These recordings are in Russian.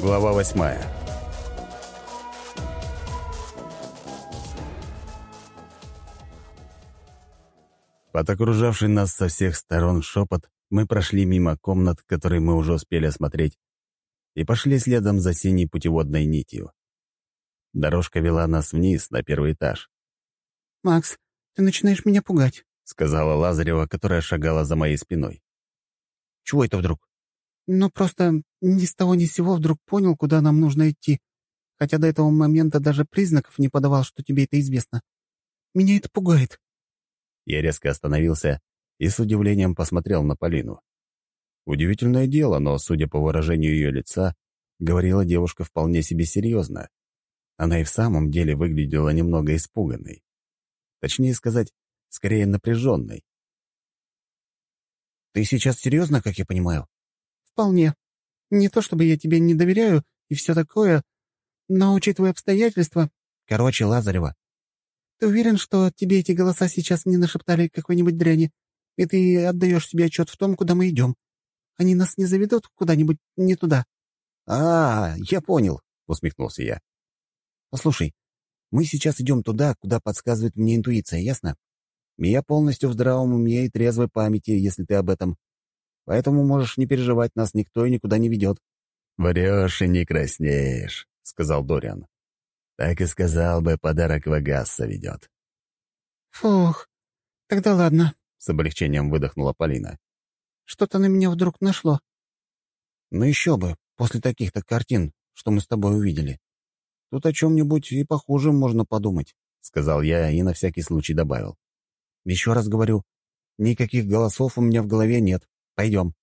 Глава восьмая. Под окружавший нас со всех сторон шепот мы прошли мимо комнат, которые мы уже успели осмотреть, и пошли следом за синей путеводной нитью. Дорожка вела нас вниз, на первый этаж. «Макс, ты начинаешь меня пугать», — сказала Лазарева, которая шагала за моей спиной. «Чего это вдруг?» «Ну, просто ни с того ни с сего вдруг понял, куда нам нужно идти, хотя до этого момента даже признаков не подавал, что тебе это известно. Меня это пугает». Я резко остановился и с удивлением посмотрел на Полину. Удивительное дело, но, судя по выражению ее лица, говорила девушка вполне себе серьезно. Она и в самом деле выглядела немного испуганной. Точнее сказать, скорее напряженной. «Ты сейчас серьезно, как я понимаю?» «Вполне. Не то чтобы я тебе не доверяю и все такое, но, учитывая обстоятельства...» «Короче, Лазарева, ты уверен, что тебе эти голоса сейчас не нашептали какой-нибудь дряни, и ты отдаешь себе отчет в том, куда мы идем? Они нас не заведут куда-нибудь не туда?» «А, я понял», — усмехнулся я. «Послушай, мы сейчас идем туда, куда подсказывает мне интуиция, ясно? я полностью в здравом уме и трезвой памяти, если ты об этом. Поэтому можешь не переживать, нас никто и никуда не ведет». «Врешь и не краснеешь», — сказал Дориан. «Так и сказал бы, подарок Вагасса ведет». «Фух, тогда ладно», — с облегчением выдохнула Полина. «Что-то на меня вдруг нашло». «Ну еще бы, после таких-то картин, что мы с тобой увидели. Тут о чем-нибудь и похуже можно подумать», — сказал я и на всякий случай добавил. «Еще раз говорю, никаких голосов у меня в голове нет. Пойдем».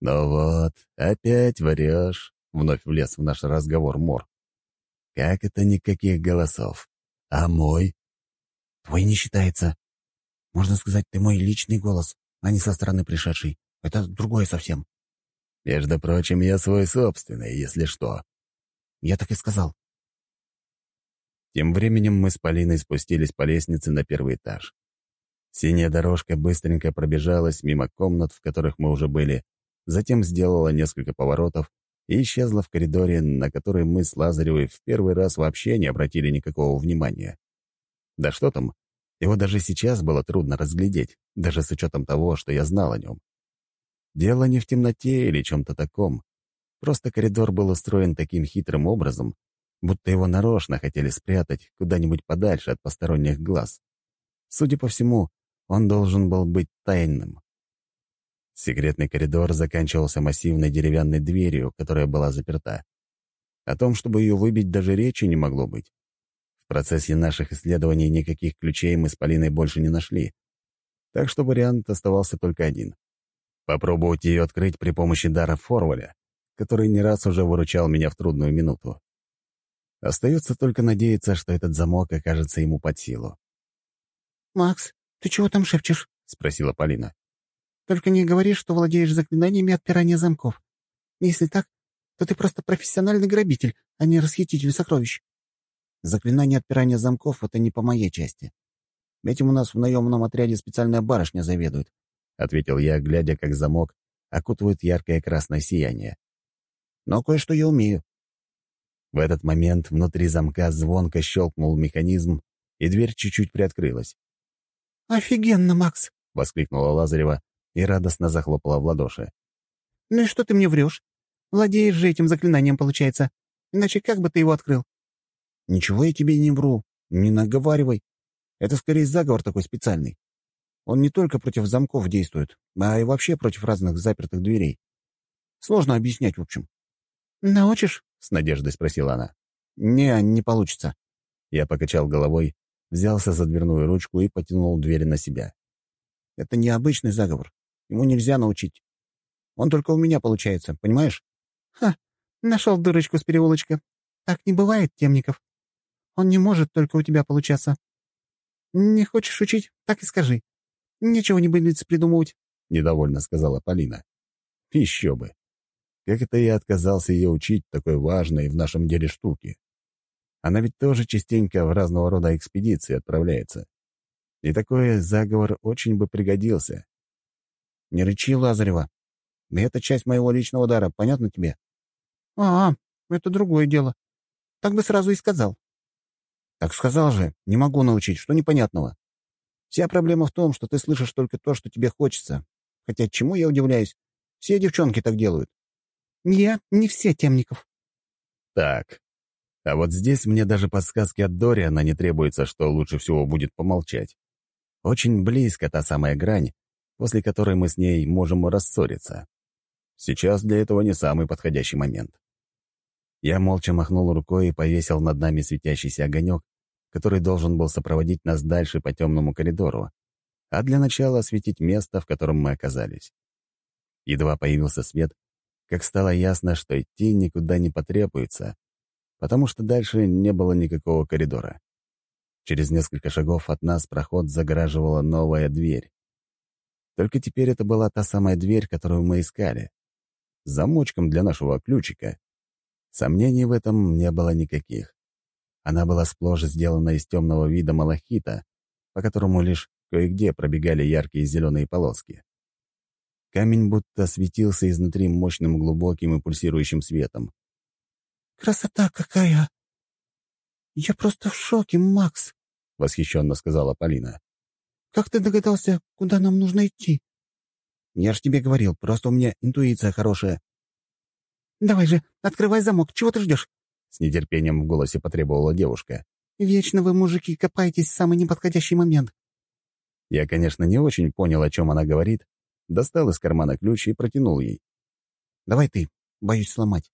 «Ну вот, опять врешь», — вновь влез в наш разговор Мор. «Как это никаких голосов? А мой?» «Твой не считается. Можно сказать, ты мой личный голос, а не со стороны пришедший. Это другое совсем». «Между прочим, я свой собственный, если что». «Я так и сказал. Тем временем мы с Полиной спустились по лестнице на первый этаж. Синяя дорожка быстренько пробежалась мимо комнат, в которых мы уже были, затем сделала несколько поворотов и исчезла в коридоре, на который мы с Лазаревой в первый раз вообще не обратили никакого внимания. Да что там, его даже сейчас было трудно разглядеть, даже с учетом того, что я знал о нем. Дело не в темноте или чем-то таком. Просто коридор был устроен таким хитрым образом, будто его нарочно хотели спрятать куда-нибудь подальше от посторонних глаз. Судя по всему, он должен был быть тайным. Секретный коридор заканчивался массивной деревянной дверью, которая была заперта. О том, чтобы ее выбить, даже речи не могло быть. В процессе наших исследований никаких ключей мы с Полиной больше не нашли. Так что вариант оставался только один. Попробовать ее открыть при помощи дара Форваля, который не раз уже выручал меня в трудную минуту. Остается только надеяться, что этот замок окажется ему под силу. «Макс, ты чего там шепчешь?» — спросила Полина. «Только не говори, что владеешь заклинаниями отпирания замков. Если так, то ты просто профессиональный грабитель, а не расхититель сокровищ». «Заклинание отпирания замков — это не по моей части. Этим у нас в наемном отряде специальная барышня заведует», — ответил я, глядя, как замок окутывает яркое красное сияние. «Но кое-что я умею. В этот момент внутри замка звонко щелкнул механизм, и дверь чуть-чуть приоткрылась. «Офигенно, Макс!» — воскликнула Лазарева и радостно захлопала в ладоши. «Ну и что ты мне врешь? Владеешь же этим заклинанием, получается. Иначе как бы ты его открыл?» «Ничего я тебе не вру. Не наговаривай. Это скорее заговор такой специальный. Он не только против замков действует, а и вообще против разных запертых дверей. Сложно объяснять, в общем. «Научишь?» — с надеждой спросила она. «Не, не получится». Я покачал головой, взялся за дверную ручку и потянул дверь на себя. «Это необычный заговор. Ему нельзя научить. Он только у меня получается, понимаешь?» «Ха, нашел дырочку с переулочка. Так не бывает, Темников. Он не может только у тебя получаться. Не хочешь учить, так и скажи. Нечего не небылиц придумывать», — недовольно сказала Полина. «Еще бы. Как это я отказался ее учить такой важной в нашем деле штуки? Она ведь тоже частенько в разного рода экспедиции отправляется. И такой заговор очень бы пригодился. «Не рычи, Лазарева. Это часть моего личного дара, понятно тебе?» «А, это другое дело. Так бы сразу и сказал». «Так сказал же, не могу научить, что непонятного. Вся проблема в том, что ты слышишь только то, что тебе хочется. Хотя чему я удивляюсь? Все девчонки так делают». «Я не все, Темников». «Так, а вот здесь мне даже подсказки от Дориана не требуется, что лучше всего будет помолчать. Очень близко та самая грань, после которой мы с ней можем рассориться. Сейчас для этого не самый подходящий момент. Я молча махнул рукой и повесил над нами светящийся огонек, который должен был сопроводить нас дальше по темному коридору, а для начала осветить место, в котором мы оказались. Едва появился свет, как стало ясно, что идти никуда не потребуется, потому что дальше не было никакого коридора. Через несколько шагов от нас проход загораживала новая дверь. Только теперь это была та самая дверь, которую мы искали. С замочком для нашего ключика. Сомнений в этом не было никаких. Она была сплошь сделана из темного вида малахита, по которому лишь кое-где пробегали яркие зеленые полоски. Камень будто светился изнутри мощным глубоким и пульсирующим светом. «Красота какая! Я просто в шоке, Макс!» — восхищенно сказала Полина. «Как ты догадался, куда нам нужно идти?» «Я ж тебе говорил, просто у меня интуиция хорошая». «Давай же, открывай замок, чего ты ждешь?» С нетерпением в голосе потребовала девушка. «Вечно вы, мужики, копаетесь в самый неподходящий момент». Я, конечно, не очень понял, о чем она говорит, достал из кармана ключ и протянул ей. «Давай ты, боюсь сломать».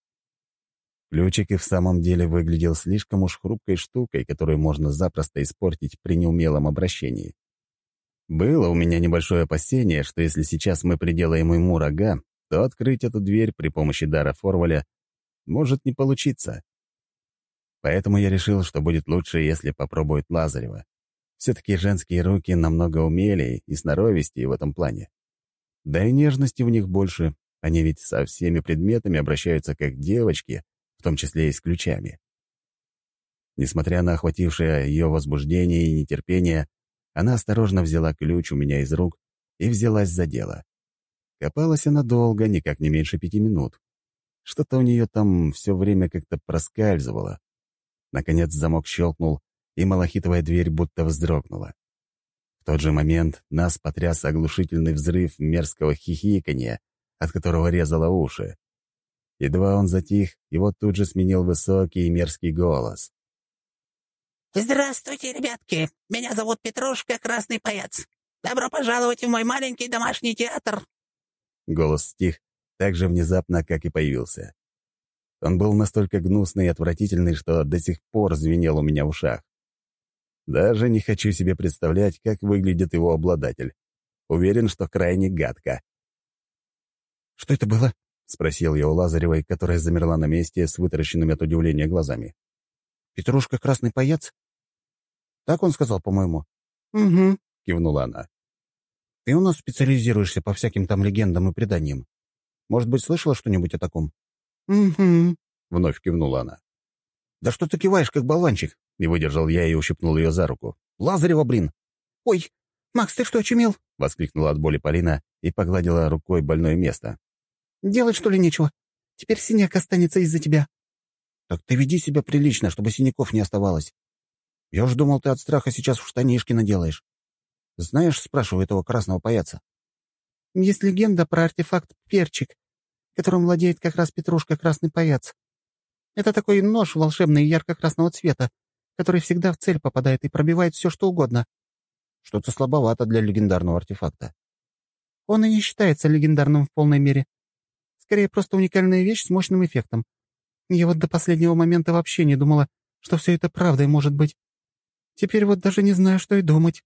Ключик и в самом деле выглядел слишком уж хрупкой штукой, которую можно запросто испортить при неумелом обращении. Было у меня небольшое опасение, что если сейчас мы приделаем ему рога, то открыть эту дверь при помощи дара Форваля может не получиться. Поэтому я решил, что будет лучше, если попробует Лазарева. Все-таки женские руки намного умелее и сноровистее в этом плане. Да и нежности в них больше, они ведь со всеми предметами обращаются как девочки, том числе и с ключами. Несмотря на охватившее ее возбуждение и нетерпение, она осторожно взяла ключ у меня из рук и взялась за дело. Копалась она долго, никак не меньше пяти минут. Что-то у нее там все время как-то проскальзывало. Наконец замок щелкнул, и малахитовая дверь будто вздрогнула. В тот же момент нас потряс оглушительный взрыв мерзкого хихиканья, от которого резало уши. Едва он затих, его тут же сменил высокий и мерзкий голос. «Здравствуйте, ребятки! Меня зовут Петрушка Красный Паяц. Добро пожаловать в мой маленький домашний театр!» Голос стих так же внезапно, как и появился. Он был настолько гнусный и отвратительный, что до сих пор звенел у меня в ушах. Даже не хочу себе представлять, как выглядит его обладатель. Уверен, что крайне гадко. «Что это было?» — спросил я у Лазаревой, которая замерла на месте с вытаращенными от удивления глазами. «Петрушка красный паяц?» «Так он сказал, по-моему». «Угу», — кивнула она. «Ты у нас специализируешься по всяким там легендам и преданиям. Может быть, слышала что-нибудь о таком?» «Угу», — вновь кивнула она. «Да что ты киваешь, как болванчик?» — не выдержал я и ущипнул ее за руку. «Лазарева, блин!» «Ой, Макс, ты что, очумел?» — воскликнула от боли Полина и погладила рукой больное место. Делать, что ли, нечего? Теперь синяк останется из-за тебя». «Так ты веди себя прилично, чтобы синяков не оставалось. Я уж думал, ты от страха сейчас в штанишки наделаешь. Знаешь, спрашиваю этого красного паяца?» «Есть легенда про артефакт «Перчик», которым владеет как раз Петрушка Красный Паяц. Это такой нож волшебный ярко-красного цвета, который всегда в цель попадает и пробивает все, что угодно». Что-то слабовато для легендарного артефакта. Он и не считается легендарным в полной мере. Скорее, просто уникальная вещь с мощным эффектом. Я вот до последнего момента вообще не думала, что все это правдой может быть. Теперь вот даже не знаю, что и думать».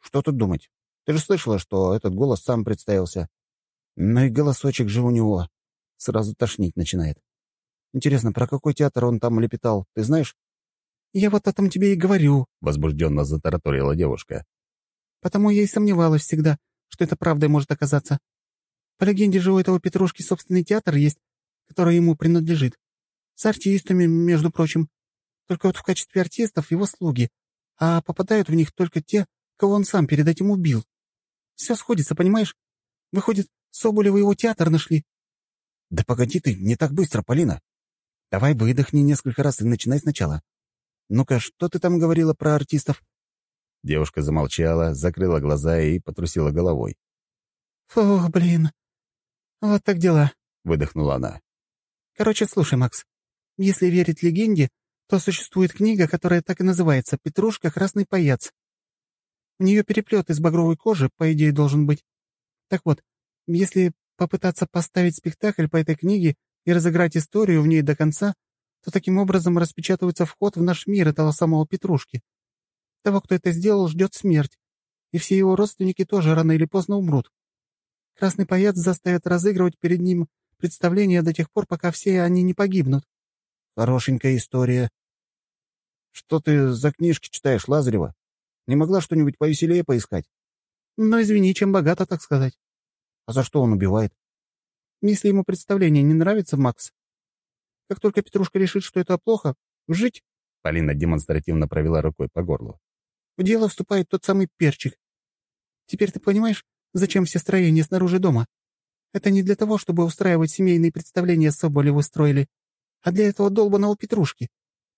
«Что тут думать? Ты же слышала, что этот голос сам представился. Ну и голосочек же у него. Сразу тошнить начинает. Интересно, про какой театр он там лепетал, ты знаешь?» «Я вот о том тебе и говорю», — возбужденно затараторила девушка. «Потому я и сомневалась всегда, что это правдой может оказаться. По легенде же у этого Петрушки собственный театр есть, который ему принадлежит. С артистами, между прочим. Только вот в качестве артистов его слуги, а попадают в них только те, кого он сам перед этим убил. Все сходится, понимаешь? Выходит, Соболева его театр нашли. Да погоди ты, не так быстро, Полина. Давай выдохни несколько раз и начинай сначала. Ну-ка, что ты там говорила про артистов?» Девушка замолчала, закрыла глаза и потрусила головой. «Фух, блин. Вот так дела», — выдохнула она. «Короче, слушай, Макс. Если верить легенде, то существует книга, которая так и называется «Петрушка. Красный паяц». У нее переплет из багровой кожи, по идее, должен быть. Так вот, если попытаться поставить спектакль по этой книге и разыграть историю в ней до конца, то таким образом распечатывается вход в наш мир этого самого Петрушки. Того, кто это сделал, ждет смерть, и все его родственники тоже рано или поздно умрут. Красный паяц заставит разыгрывать перед ним представление до тех пор, пока все они не погибнут. Хорошенькая история. Что ты за книжки читаешь, Лазарева? Не могла что-нибудь повеселее поискать? Ну, извини, чем богато, так сказать. А за что он убивает? Если ему представление не нравится, Макс, как только Петрушка решит, что это плохо, жить...» Полина демонстративно провела рукой по горлу. В дело вступает тот самый перчик. Теперь ты понимаешь, зачем все строения снаружи дома? Это не для того, чтобы устраивать семейные представления Соболеву строили, а для этого долбанного Петрушки.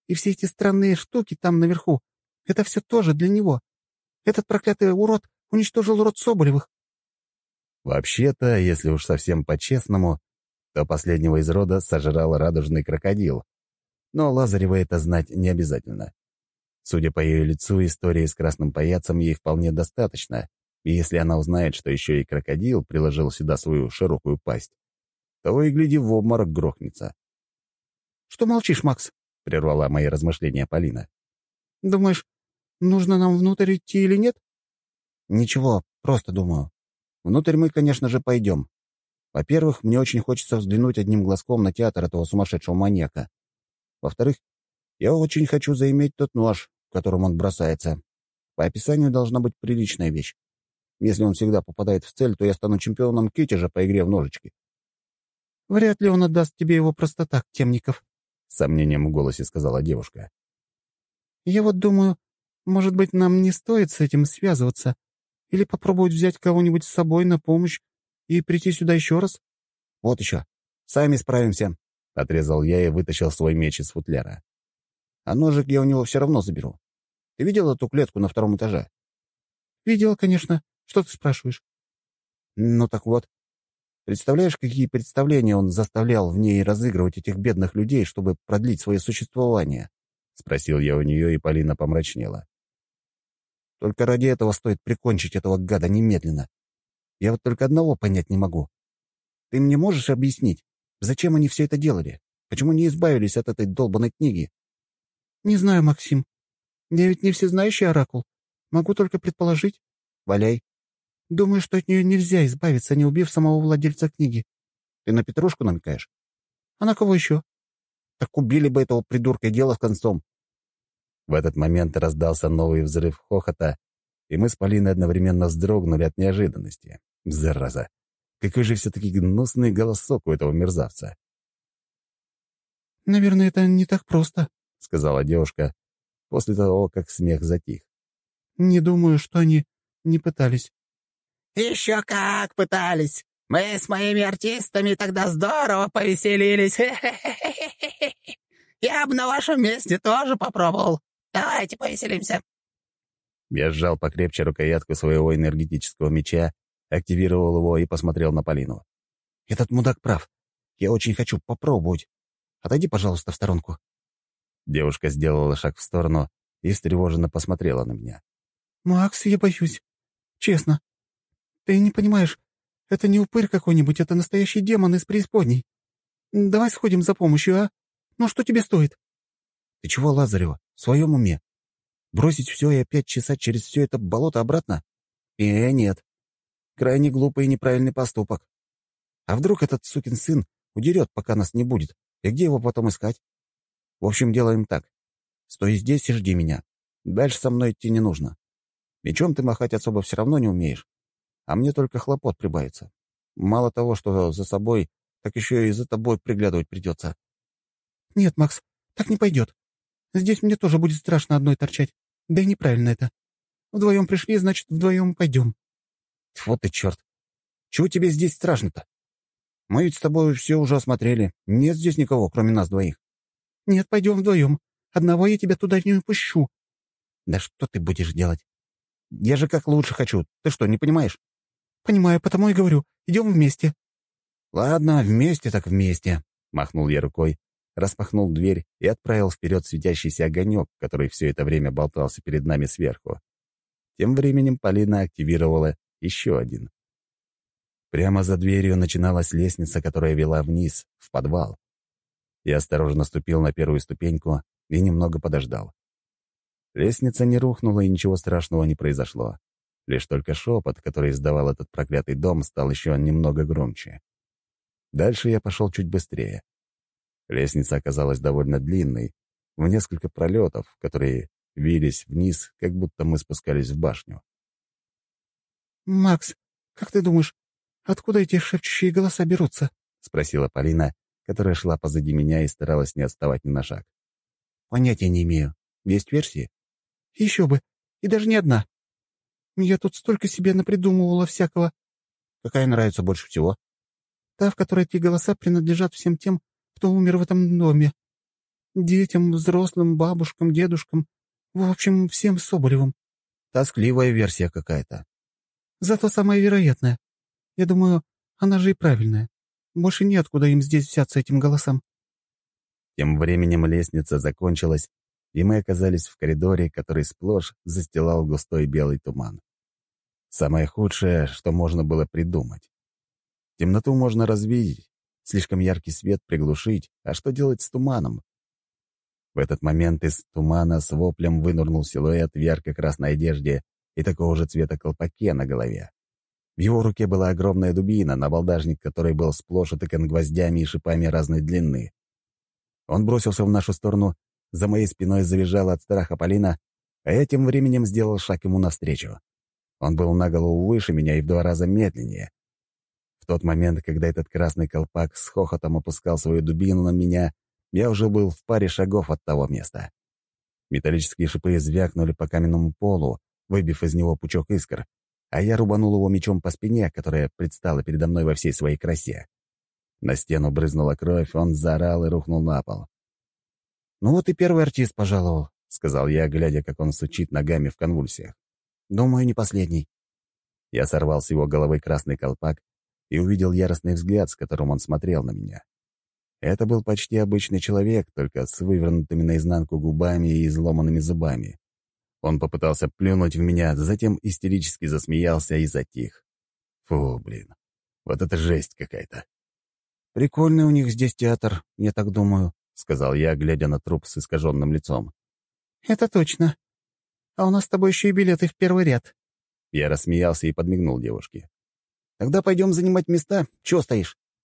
И все эти странные штуки там наверху — это все тоже для него. Этот проклятый урод уничтожил род Соболевых. Вообще-то, если уж совсем по-честному, то последнего из рода сожрал радужный крокодил. Но Лазарева это знать не обязательно. Судя по ее лицу, истории с красным паяцем ей вполне достаточно, и если она узнает, что еще и крокодил приложил сюда свою широкую пасть, то и гляди в обморок грохнется. «Что молчишь, Макс?» — прервала мои размышления Полина. «Думаешь, нужно нам внутрь идти или нет?» «Ничего, просто думаю. Внутрь мы, конечно же, пойдем. Во-первых, мне очень хочется взглянуть одним глазком на театр этого сумасшедшего маньяка. Во-вторых, я очень хочу заиметь тот нож, которым он бросается. По описанию должна быть приличная вещь. Если он всегда попадает в цель, то я стану чемпионом Китежа по игре в ножички. «Вряд ли он отдаст тебе его просто так, Темников», — с сомнением в голосе сказала девушка. «Я вот думаю, может быть, нам не стоит с этим связываться, или попробовать взять кого-нибудь с собой на помощь и прийти сюда еще раз?» «Вот еще. Сами справимся», — отрезал я и вытащил свой меч из футляра. «А ножик я у него все равно заберу. Ты видел эту клетку на втором этаже?» «Видела, конечно. Что ты спрашиваешь?» «Ну так вот. Представляешь, какие представления он заставлял в ней разыгрывать этих бедных людей, чтобы продлить свое существование?» — спросил я у нее, и Полина помрачнела. «Только ради этого стоит прикончить этого гада немедленно. Я вот только одного понять не могу. Ты мне можешь объяснить, зачем они все это делали? Почему не избавились от этой долбанной книги?» «Не знаю, Максим. Я ведь не всезнающий оракул. Могу только предположить. Валяй. Думаю, что от нее нельзя избавиться, не убив самого владельца книги. Ты на Петрушку намекаешь? А на кого еще? Так убили бы этого придурка и дело с концом. В этот момент раздался новый взрыв хохота, и мы с Полиной одновременно вздрогнули от неожиданности. Зараза! Какой же все-таки гнусный голосок у этого мерзавца. «Наверное, это не так просто», — сказала девушка после того, как смех затих. «Не думаю, что они не пытались». «Еще как пытались! Мы с моими артистами тогда здорово повеселились! Я бы на вашем месте тоже попробовал. Давайте повеселимся!» Я сжал покрепче рукоятку своего энергетического меча, активировал его и посмотрел на Полину. «Этот мудак прав. Я очень хочу попробовать. Отойди, пожалуйста, в сторонку». Девушка сделала шаг в сторону и встревоженно посмотрела на меня. «Макс, я боюсь. Честно. Ты не понимаешь, это не упырь какой-нибудь, это настоящий демон из преисподней. Давай сходим за помощью, а? Ну что тебе стоит?» «Ты чего, Лазарева, в своем уме? Бросить все и опять чесать через все это болото обратно? Э, нет. Крайне глупый и неправильный поступок. А вдруг этот сукин сын удерет, пока нас не будет? И где его потом искать? В общем, делаем так. Стой здесь и жди меня. Дальше со мной идти не нужно. Мечом ты махать особо все равно не умеешь. А мне только хлопот прибавится. Мало того, что за собой, так еще и за тобой приглядывать придется. Нет, Макс, так не пойдет. Здесь мне тоже будет страшно одной торчать. Да и неправильно это. Вдвоем пришли, значит, вдвоем пойдем. Вот ты черт. Чего тебе здесь страшно-то? Мы ведь с тобой все уже осмотрели. Нет здесь никого, кроме нас двоих. «Нет, пойдем вдвоем. Одного я тебя туда не пущу». «Да что ты будешь делать? Я же как лучше хочу. Ты что, не понимаешь?» «Понимаю, потому и говорю. Идем вместе». «Ладно, вместе так вместе», — махнул я рукой, распахнул дверь и отправил вперед светящийся огонек, который все это время болтался перед нами сверху. Тем временем Полина активировала еще один. Прямо за дверью начиналась лестница, которая вела вниз, в подвал. Я осторожно ступил на первую ступеньку и немного подождал. Лестница не рухнула, и ничего страшного не произошло. Лишь только шепот, который издавал этот проклятый дом, стал еще немного громче. Дальше я пошел чуть быстрее. Лестница оказалась довольно длинной, в несколько пролетов, которые вились вниз, как будто мы спускались в башню. «Макс, как ты думаешь, откуда эти шепчущие голоса берутся?» — спросила Полина, которая шла позади меня и старалась не отставать ни на шаг. «Понятия не имею. Есть версии?» «Еще бы. И даже не одна. Я тут столько себе напридумывала всякого». «Какая нравится больше всего?» «Та, в которой эти голоса принадлежат всем тем, кто умер в этом доме. Детям, взрослым, бабушкам, дедушкам. В общем, всем Соболевым. Тоскливая версия какая-то. Зато самая вероятная. Я думаю, она же и правильная. Больше неоткуда им здесь взяться этим голосам. Тем временем лестница закончилась, и мы оказались в коридоре, который сплошь застилал густой белый туман. Самое худшее, что можно было придумать. Темноту можно развидеть, Слишком яркий свет приглушить, а что делать с туманом? В этот момент из тумана с воплем вынырнул силуэт в ярко-красной одежде и такого же цвета колпаке на голове. В его руке была огромная дубина, набалдажник которой был сплошь утыкан гвоздями и шипами разной длины. Он бросился в нашу сторону, за моей спиной завизжала от страха Полина, а я тем временем сделал шаг ему навстречу. Он был на голову выше меня и в два раза медленнее тот момент, когда этот красный колпак с хохотом опускал свою дубину на меня, я уже был в паре шагов от того места. Металлические шипы звякнули по каменному полу, выбив из него пучок искр, а я рубанул его мечом по спине, которая предстала передо мной во всей своей красе. На стену брызнула кровь, он заорал и рухнул на пол. «Ну вот и первый артист пожаловал», — сказал я, глядя, как он сучит ногами в конвульсиях. «Думаю, не последний». Я сорвал с его головы красный колпак и увидел яростный взгляд, с которым он смотрел на меня. Это был почти обычный человек, только с вывернутыми наизнанку губами и изломанными зубами. Он попытался плюнуть в меня, затем истерически засмеялся и затих. Фу, блин, вот это жесть какая-то. «Прикольный у них здесь театр, я так думаю», — сказал я, глядя на труп с искаженным лицом. «Это точно. А у нас с тобой еще и билеты в первый ряд». Я рассмеялся и подмигнул девушке. Тогда пойдем занимать места. Чего стоишь?»